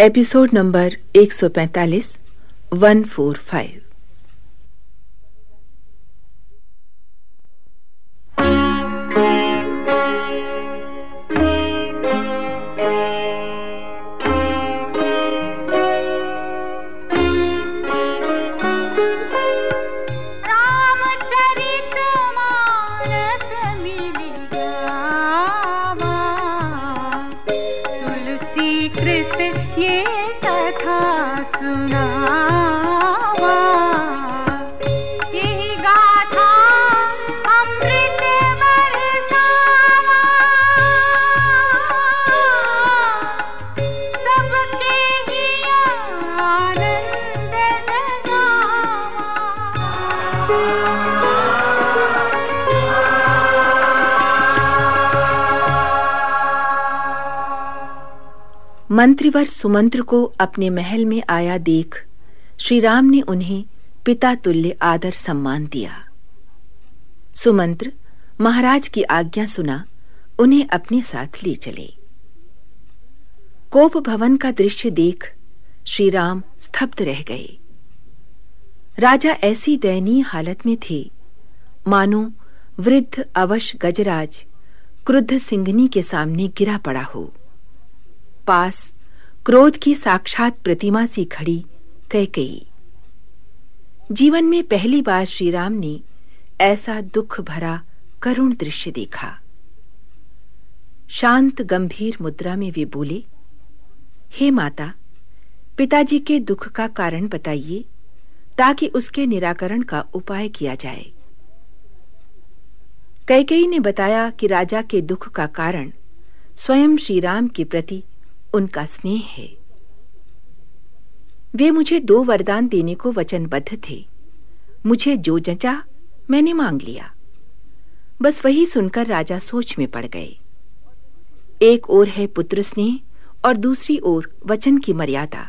Episode number 145 145 मंत्रीवर सुमंत्र को अपने महल में आया देख श्री राम ने उन्हें पिता तुल्य आदर सम्मान दिया। सुमंत्र महाराज की आज्ञा सुना, उन्हें अपने साथ ले चले। कोप भवन का दृश्य देख श्री राम स्तब्ध रह गए। राजा ऐसी दयनीय हालत में थे। मानो वृद्ध अवश गजराज क्रुद्ध सिंहनी के सामने गिरा पड़ा हो। पास क्रोध की साक्षात प्रतिमा सी खड़ी कैकई जीवन में पहली बार श्री राम ने ऐसा दुख भरा करुण दृश्य देखा। शांत गंभीर मुद्रा में वे बोले, हे माता, पिताजी के दुख का कारण बताइए, ताकि उसके निराकरण का उपाय किया जाए। कैकई ने बताया कि राजा के दुख का कारण स्वयं श्री राम के प्रति उनका स्नेह है। वे मुझे दो वरदान देने को वचनबद्ध थे। मुझे जो जचा मैंने मांग लिया। बस वही सुनकर राजा सोच में पड़ गए। एक ओर है पुत्र स्नेह और दूसरी ओर वचन की मर्यादा।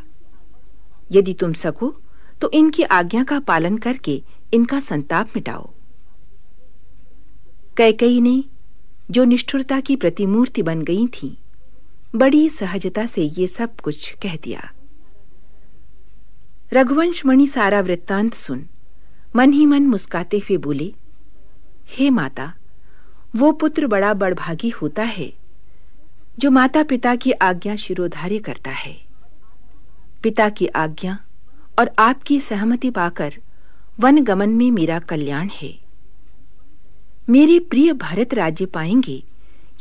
यदि तुम सको तो इनकी आज्ञा का पालन करके इनका संताप मिटाओ। कैकई ने जो निष्ठुरता की प्रतिमूर्ति बन गई थीं, बड़ी सहजता से ये सब कुछ कह दिया। रघुवंश मणि सारा वृत्तांत सुन, मन ही मन मुस्काते हुए बोले, हे माता, वो पुत्र बड़ा बड़भागी होता है, जो माता पिता की आज्ञा शिरोधार्य करता है। पिता की आज्ञा और आपकी सहमति पाकर वन गमन में मेरा कल्याण है। मेरे प्रिय भारत राज्य पाएँगे,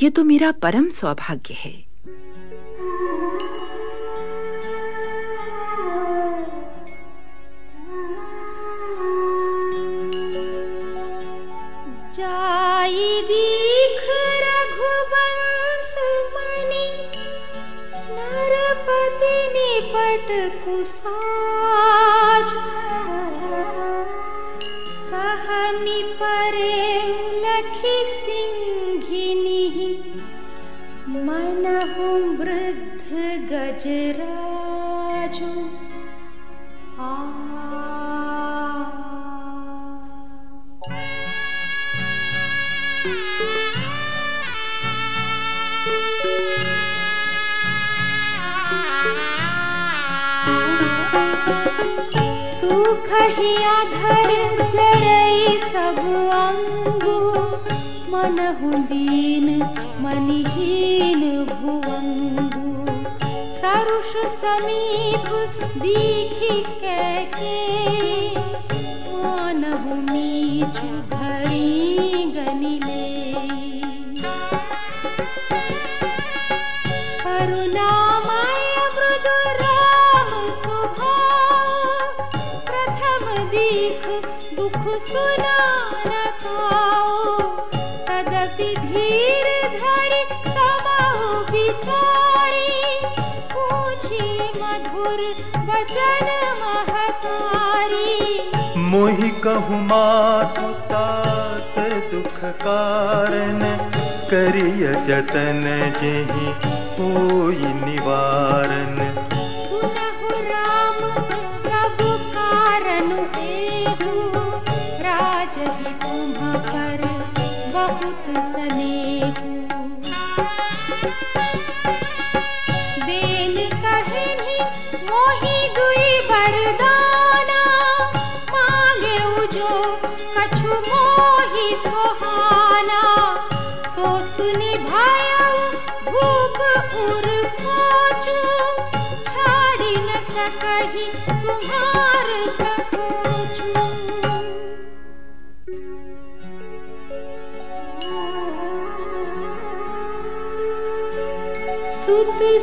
ये तो मेरा परम सौभाग्य है। सिंघिनी मनहु वृद्ध गजराजू। सुखहिया धर जरई सब अंगु मनहु दीन मनिहीन सरुष समीप दीखी कैके मानहु नीच घरी गनिले। करुणामय मृदु राम स्वभाव प्रथम दीख दुख सुना कहु मातु तात दुख कारण करिय जतन जेहि तुम्ह पर बहुत स्नेहु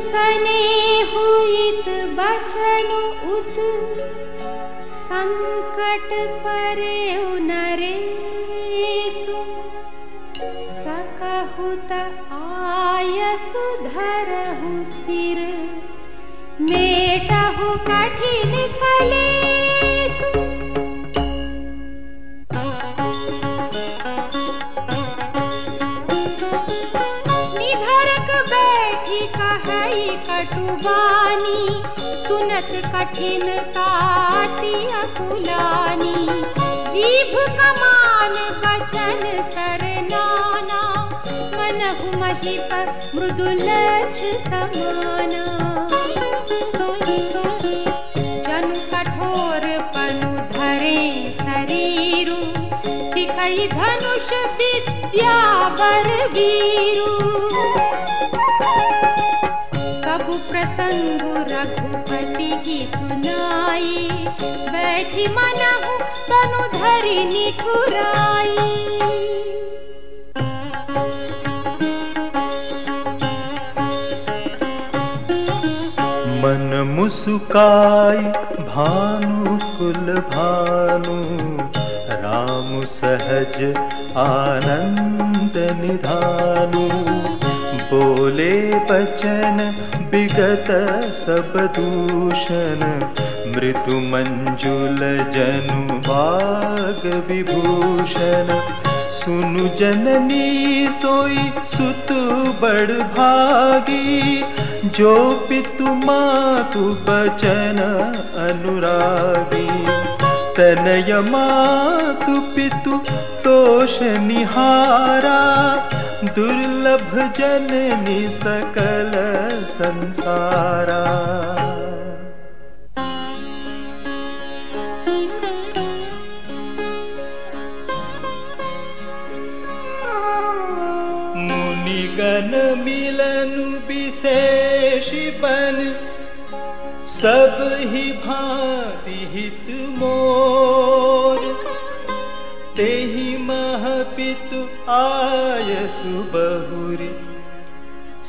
सने हुईत बचन उत संकट परे कटुबानी सुनत कठिन ताती अकुलानी। जीभ कमान बचन सरनाना मनहु महिप मृदुलक्ष समाना। जनु कठोर पनु धरे शरीरु सिखई धनुष विद्या बर वीरू प्रसंग रघुपति की सुनाई बैठी मनहु तनु धरि निठुराई। मन मुसुकाई भानु कुल भानु राम सहज आनंद निधानु बोले बचन विगत सब दूषण। मृदु मंजुल जनु बाग विभूषण। सुनु जननी सोई सुत बड़ भागी। जो पितु मातु बचन अनुरागी। तनय मातु पितु तोष निहारा दुर्लभ जननी सकल संसारा। मुनिगण सब ही भांति हित मोर तेहि महपितु आय सुबहुरी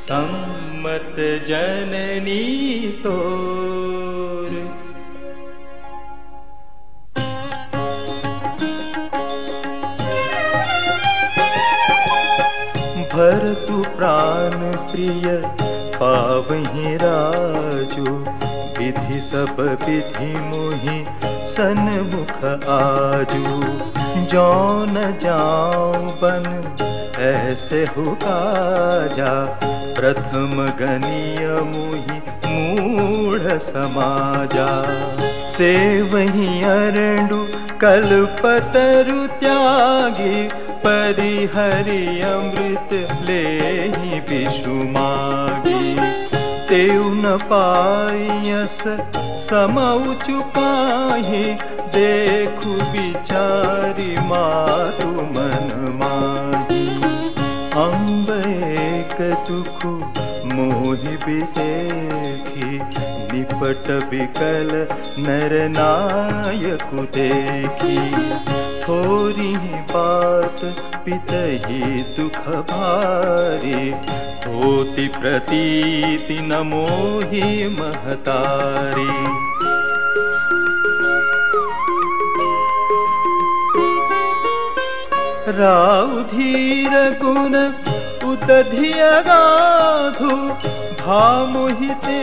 सम्मत जननी तोर। भरतु प्राण प्रिय पावहि राजू विधि सब विधि मोहि सन्मुख आजू जौन जाऊँ बन, ऐसे हो काजा प्रथम गनीय मोहि मूढ़ समाजा। से वही अरंडु कल्पतरु त्यागी, परिहरि अमृत ले विषु मागी न पायस समऊ चुकाही देखु विचारी मातु मन माही अम्ब एक दुख मोहि बिसेखी निपट बिकल नर नायक देखी। थोरी बात पितही दुख भारी होती प्रतीति न मोहि महतारी। राउ धीर गुण उदधिय गाधु भामुहिते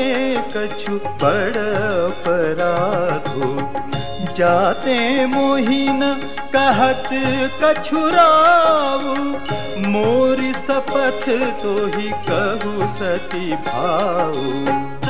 कछु बड़ अपराधु जाते मोहिन कहत कछुराऊ मोर सपथ तो ही कहु सती भाऊ